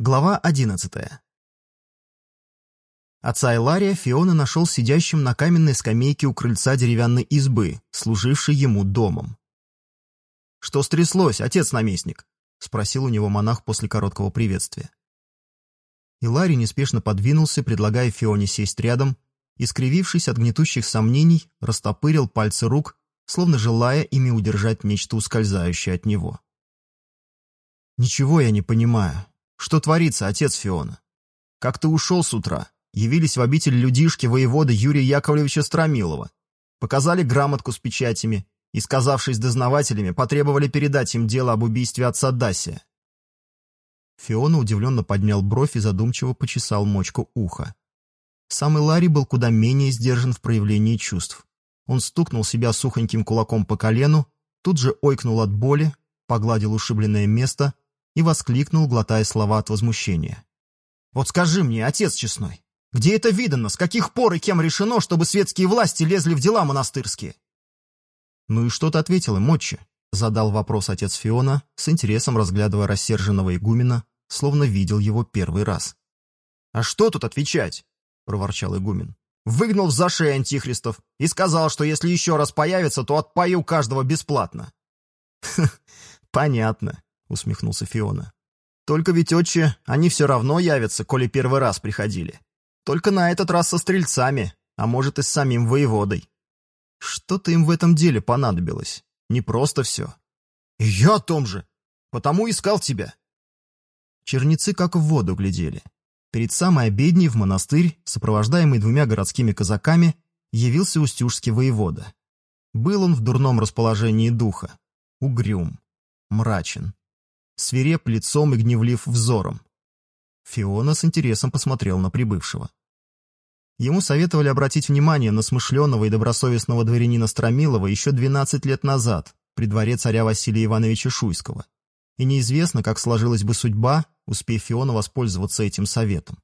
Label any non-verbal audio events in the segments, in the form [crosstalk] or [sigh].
Глава одиннадцатая. Отца Илария Фиона нашел сидящим на каменной скамейке у крыльца деревянной избы, служившей ему домом. «Что стряслось, отец-наместник?» — спросил у него монах после короткого приветствия. Иларий неспешно подвинулся, предлагая Фионе сесть рядом, и, скривившись от гнетущих сомнений, растопырил пальцы рук, словно желая ими удержать нечто ускользающее от него. «Ничего я не понимаю», что творится, отец Фиона? Как ты ушел с утра? Явились в обитель людишки воевода Юрия Яковлевича Стромилова. Показали грамотку с печатями и, сказавшись дознавателями, потребовали передать им дело об убийстве отца Дасия. Фиона удивленно поднял бровь и задумчиво почесал мочку уха. Сам Иларий был куда менее сдержан в проявлении чувств. Он стукнул себя сухоньким кулаком по колену, тут же ойкнул от боли, погладил ушибленное место и воскликнул, глотая слова от возмущения. «Вот скажи мне, отец честной, где это видано, с каких пор и кем решено, чтобы светские власти лезли в дела монастырские?» «Ну и что ты ответил им, отче?» — задал вопрос отец Фиона, с интересом разглядывая рассерженного игумена, словно видел его первый раз. «А что тут отвечать?» — проворчал игумен. «Выгнал в зашей антихристов и сказал, что если еще раз появится, то отпою каждого бесплатно». [laughs] «Понятно», — усмехнулся Фиона. «Только ведь, отче, они все равно явятся, коли первый раз приходили. Только на этот раз со стрельцами, а может и с самим воеводой. Что-то им в этом деле понадобилось. Не просто все. Я о том же. Потому искал тебя». Черницы как в воду глядели. Перед самой обедней в монастырь, сопровождаемый двумя городскими казаками, явился устюжский воевода. Был он в дурном расположении духа, угрюм, мрачен свиреп лицом и гневлив взором. Фиона с интересом посмотрел на прибывшего. Ему советовали обратить внимание на смышленного и добросовестного дворянина Стромилова еще 12 лет назад, при дворе царя Василия Ивановича Шуйского. И неизвестно, как сложилась бы судьба, успев Фиона воспользоваться этим советом.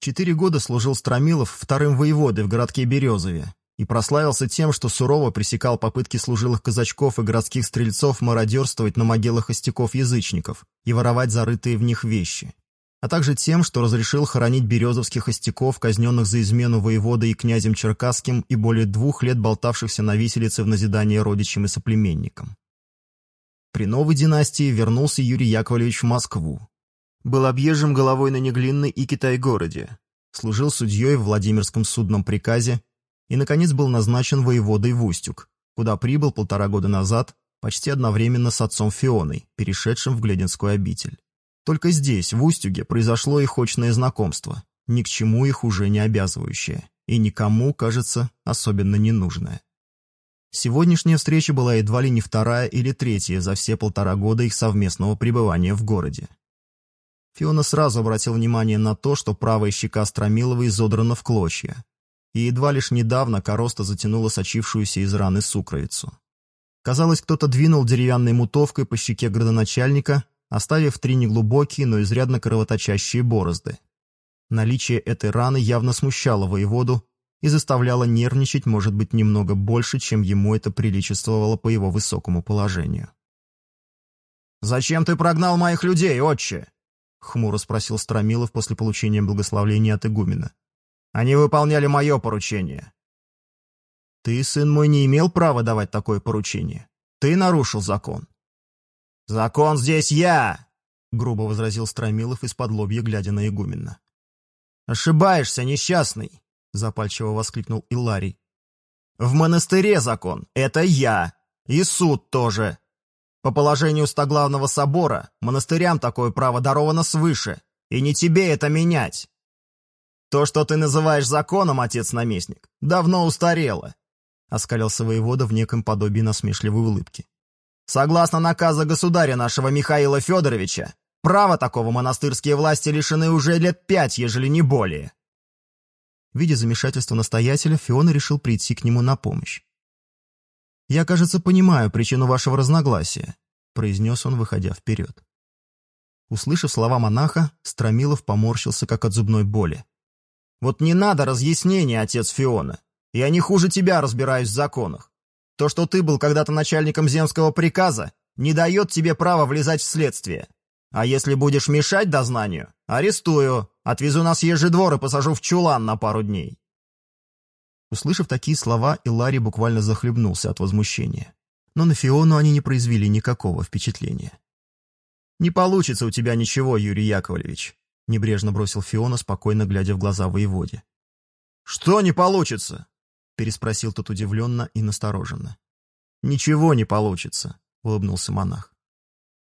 Четыре года служил Стромилов вторым воеводой в городке Березове, и прославился тем, что сурово пресекал попытки служилых казачков и городских стрельцов мародерствовать на могилах остяков-язычников и воровать зарытые в них вещи, а также тем, что разрешил хоронить березовских остяков, казненных за измену воеводой и князем Черкасским и более двух лет болтавшихся на виселице в назидание родичам и соплеменникам. При новой династии вернулся Юрий Яковлевич в Москву. Был объезжен головой на Неглинной и Китай-городе, служил судьей в Владимирском судном приказе и, наконец, был назначен воеводой в Устюг, куда прибыл полтора года назад почти одновременно с отцом Фионой, перешедшим в Глединскую обитель. Только здесь, в Устюге, произошло их очное знакомство, ни к чему их уже не обязывающее, и никому, кажется, особенно не нужное. Сегодняшняя встреча была едва ли не вторая или третья за все полтора года их совместного пребывания в городе. Фиона сразу обратил внимание на то, что правая щека Стромилова изодрана в клочья, и едва лишь недавно короста затянула сочившуюся из раны сукровицу. Казалось, кто-то двинул деревянной мутовкой по щеке градоначальника, оставив три неглубокие, но изрядно кровоточащие борозды. Наличие этой раны явно смущало воеводу и заставляло нервничать, может быть, немного больше, чем ему это приличествовало по его высокому положению. «Зачем ты прогнал моих людей, отче?» — хмуро спросил Стромилов после получения благословения от игумена. Они выполняли мое поручение. Ты, сын мой, не имел права давать такое поручение. Ты нарушил закон. Закон здесь я, грубо возразил Стромилов из-под лобья, глядя на игумена. Ошибаешься, несчастный, запальчиво воскликнул Иларий. В монастыре закон — это я, и суд тоже. По положению стоглавного собора монастырям такое право даровано свыше, и не тебе это менять. «То, что ты называешь законом, отец-наместник, давно устарело», — оскалился воевода в неком подобии насмешливой улыбки. «Согласно наказа государя нашего Михаила Федоровича, права такого монастырские власти лишены уже лет пять, ежели не более». Видя замешательство настоятеля, Фиона решил прийти к нему на помощь. «Я, кажется, понимаю причину вашего разногласия», — произнес он, выходя вперед. Услышав слова монаха, Стромилов поморщился, как от зубной боли. Вот не надо разъяснений, отец Фиона. Я не хуже тебя разбираюсь в законах. То, что ты был когда-то начальником земского приказа, не дает тебе права влезать в следствие. А если будешь мешать дознанию, арестую, отвезу на съезжий двор и посажу в чулан на пару дней». Услышав такие слова, Иларий буквально захлебнулся от возмущения. Но на Фиону они не произвели никакого впечатления. «Не получится у тебя ничего, Юрий Яковлевич», — небрежно бросил Фиона, спокойно глядя в глаза воеводе. «Что не получится?» — переспросил тот удивленно и настороженно. «Ничего не получится», — улыбнулся монах.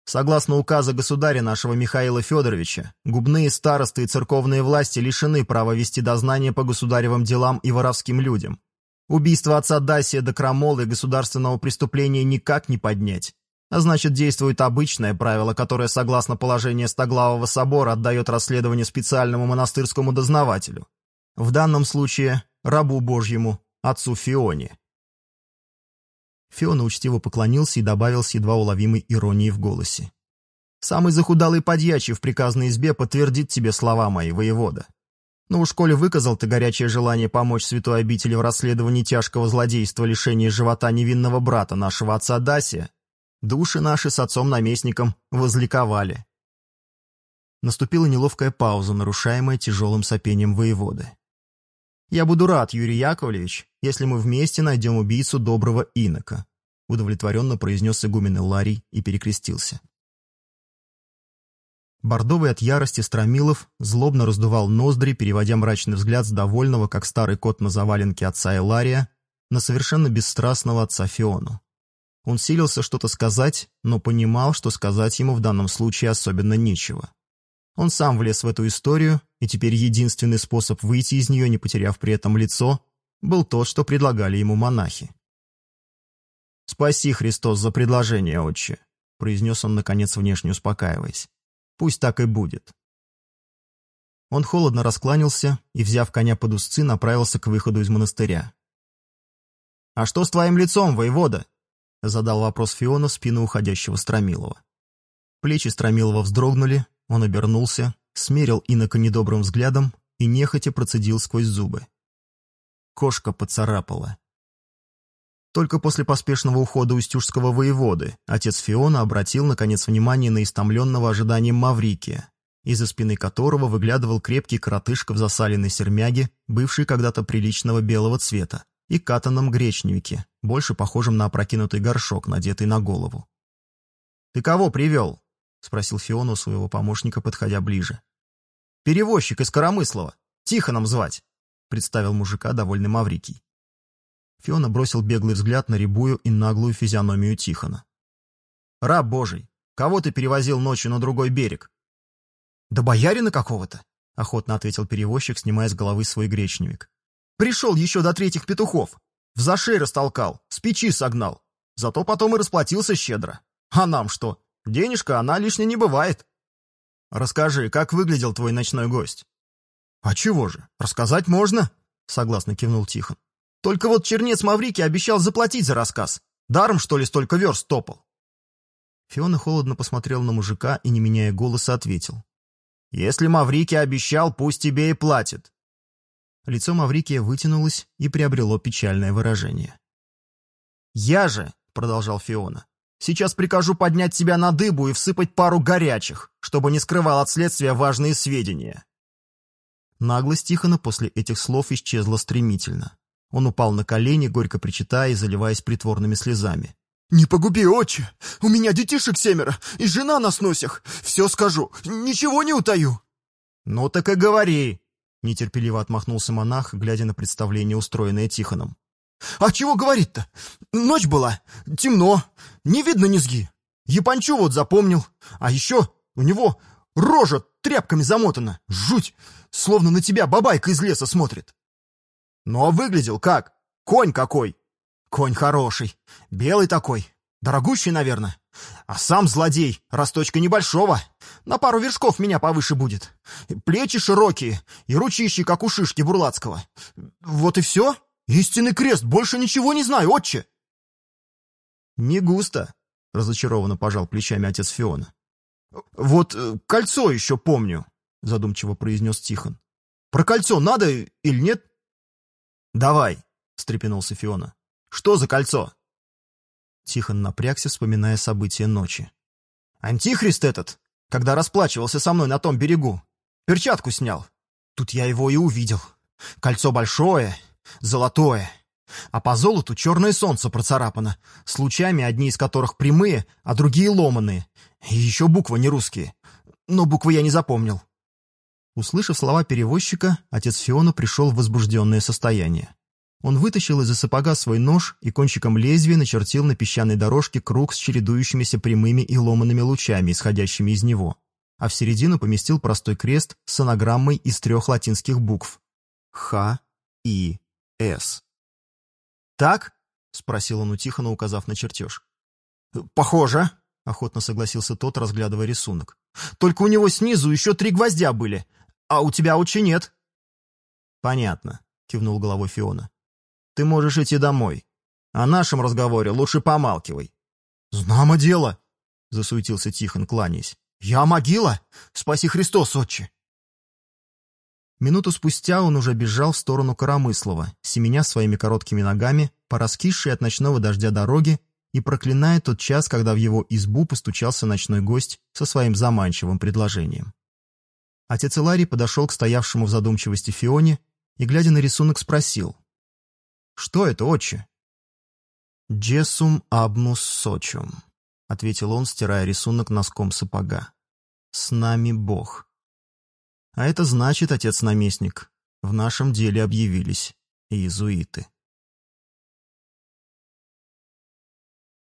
Согласно указу государя нашего Михаила Федоровича, губные старосты и церковные власти лишены права вести дознание по государевым делам и воровским людям. Убийство отца Дасия до Крамолы государственного преступления никак не поднять. А значит, действует обычное правило, которое, согласно положению Стоглавого собора, отдает расследование специальному монастырскому дознавателю. В данном случае рабу Божьему, отцу Фионе. Фиона учтиво поклонился и добавил с едва уловимой иронией в голосе. «Самый захудалый подьячий в приказной избе подтвердит тебе слова мои, воевода. Но уж коли выказал ты горячее желание помочь святой обители в расследовании тяжкого злодейства лишения живота невинного брата нашего отца Дасия, души наши с отцом-наместником возликовали». Наступила неловкая пауза, нарушаемая тяжелым сопением воеводы. «Я буду рад, Юрий Яковлевич, если мы вместе найдем убийцу доброго инока», удовлетворенно произнес игумен Ларий и перекрестился. Бордовый от ярости Стромилов злобно раздувал ноздри, переводя мрачный взгляд с довольного, как старый кот на заваленке отца Элария, на совершенно бесстрастного отца Фиону. Он силился что-то сказать, но понимал, что сказать ему в данном случае особенно нечего. Он сам влез в эту историю, и теперь единственный способ выйти из нее, не потеряв при этом лицо, был тот, что предлагали ему монахи. «Спаси, Христос, за предложение, отче», — произнес он, наконец, внешне успокаиваясь. «Пусть так и будет». Он холодно раскланялся и, взяв коня под узцы, направился к выходу из монастыря. «А что с твоим лицом, воевода?» — задал вопрос Фиона в спину уходящего Стромилова. Плечи Стромилова вздрогнули, он обернулся, смерил инока недобрым взглядом и нехотя процедил сквозь зубы. Кошка поцарапала. Только после поспешного ухода устюжского воеводы отец Фиона обратил, наконец, внимание на истомленного ожиданием Маврикия, из-за спины которого выглядывал крепкий коротышка в засаленной сермяге, бывший когда-то приличного белого цвета, и катаном гречневике, больше похожем на опрокинутый горшок, надетый на голову. «Ты кого привел?» — спросил Фиона у своего помощника, подходя ближе. «Перевозчик из Коромыслова. Тихоном звать», — представил мужика довольный Маврикий. Фиона бросил беглый взгляд на рябую и наглую физиономию Тихона. «Раб божий, кого ты перевозил ночью на другой берег?» «Да боярина какого-то», — охотно ответил перевозчик, снимая с головы свой гречневик. «Пришел еще до третьих петухов. В зашей растолкал, с печи согнал. Зато потом и расплатился щедро. А нам что? Денежка, она лишней не бывает. Расскажи, как выглядел твой ночной гость? А чего же, рассказать можно, согласно кивнул Тихон. Только вот чернец Маврики обещал заплатить за рассказ. Даром, что ли, столько верст топал? Фиона холодно посмотрел на мужика и, не меняя голоса, ответил. «Если Маврики обещал, пусть тебе и платит». Лицо Маврикия вытянулось и приобрело печальное выражение. «Я же», — продолжал Фиона, Сейчас прикажу поднять тебя на дыбу и всыпать пару горячих, чтобы не скрывал от следствия важные сведения». Наглость Тихона после этих слов исчезла стремительно. Он упал на колени, горько причитая и заливаясь притворными слезами. «Не погуби, отче! У меня детишек семеро, и жена на сносях! Все скажу, ничего не утаю!» «Ну так и говори!» — нетерпеливо отмахнулся монах, глядя на представление, устроенное Тихоном. А чего говорить-то? Ночь была, темно, не видно низги. Япончу вот запомнил. А еще у него рожа тряпками замотана. Жуть, словно на тебя бабайка из леса смотрит. Ну а выглядел как? Конь какой? Конь хороший, белый такой, дорогущий, наверное. А сам злодей, росточка небольшого, на пару вершков меня повыше будет. Плечи широкие и ручищи, как у шишки Бурлацкого. Вот и все. Истинный крест, больше ничего не знаю, отче!» «Не густо», — разочарованно пожал плечами отец Фиона. «Вот э, кольцо еще помню», — задумчиво произнес Тихон. «Про кольцо надо или нет?» «Давай», — встрепенулся Фиона. «Что за кольцо?» Тихон напрягся, вспоминая события ночи. «Антихрист этот! Когда расплачивался со мной на том берегу. Перчатку снял. Тут я его и увидел. Кольцо большое, золотое. А по золоту черное солнце процарапано, с лучами, одни из которых прямые, а другие ломаные. И еще буквы не русские. Но буквы я не запомнил. Услышав слова перевозчика, отец Фиона пришел в возбужденное состояние. Он вытащил из-за сапога свой нож и кончиком лезвия начертил на песчаной дорожке круг с чередующимися прямыми и ломанными лучами, исходящими из него, а в середину поместил простой крест с анаграммой из трех латинских букв «Х», «И», «С». «Так?» — спросил он у Тихона, указав на чертеж. «Похоже», — охотно согласился тот, разглядывая рисунок. «Только у него снизу еще три гвоздя были, а у тебя учи нет». «Понятно», — кивнул головой Фиона. «Ты можешь идти домой. О нашем разговоре лучше помалкивай». «Знамо дело», — засуетился Тихон, кланяясь. «Я могила? Спаси Христос, отче!» Минуту спустя он уже бежал в сторону Коромыслова, семеня своими короткими ногами по раскисшей от ночного дождя дороге и проклиная тот час, когда в его избу постучался ночной гость со своим заманчивым предложением. Отец Иларий подошел к стоявшему в задумчивости Фионе и, глядя на рисунок, спросил. «Что это, отче?» «Джесум абнус сочум», — ответил он, стирая рисунок носком сапога. «С нами Бог». А это значит, отец-наместник, в нашем деле объявились иезуиты.